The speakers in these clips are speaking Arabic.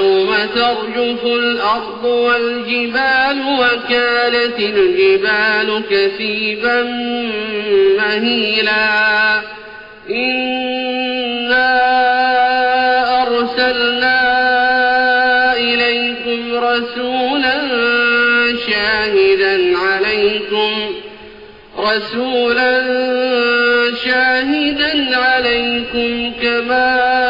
يوم ترجف الأرض والجبال وكانت الجبال كثيبا مهيلا. إنا أرسلنا إليكم رسولا شاهدا عليكم رسولا شاهدا عليكم كما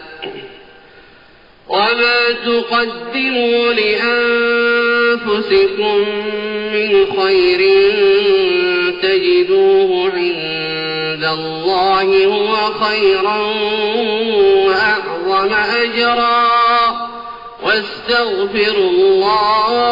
وما تقدموا لأنفسكم من خير تجدوه عند الله هو خيرا وأعظم أجرا واستغفروا الله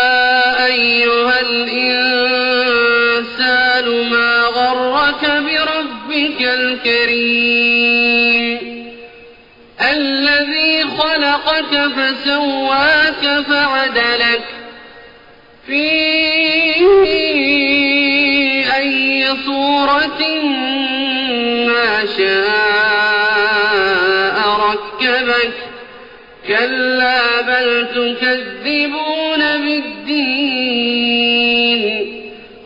الإنسان ما غرك بربك الكريم. الذي خلقك فسواك فعدلك. في أي صورة ما شاء ركبك. كلا بل تكذبون بالدين.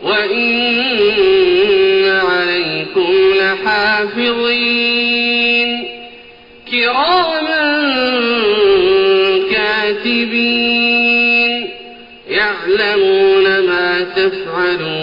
وإن عليكم لحافظين كراما كاتبين يعلمون ما تفعلون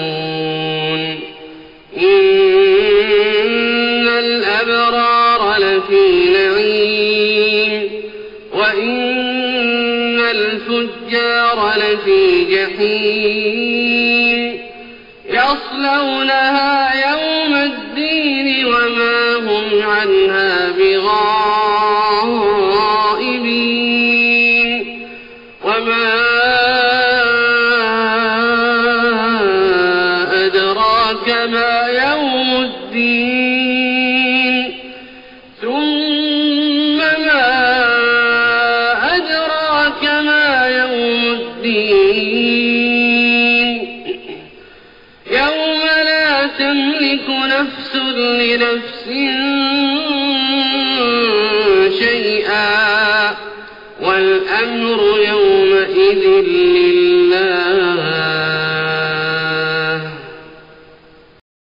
يصلونها يوم الدين وما هم عنها بغائبين وما أدراك ما يوم الدين تملك نفس لنفس شيئا والأمر يومئذ لله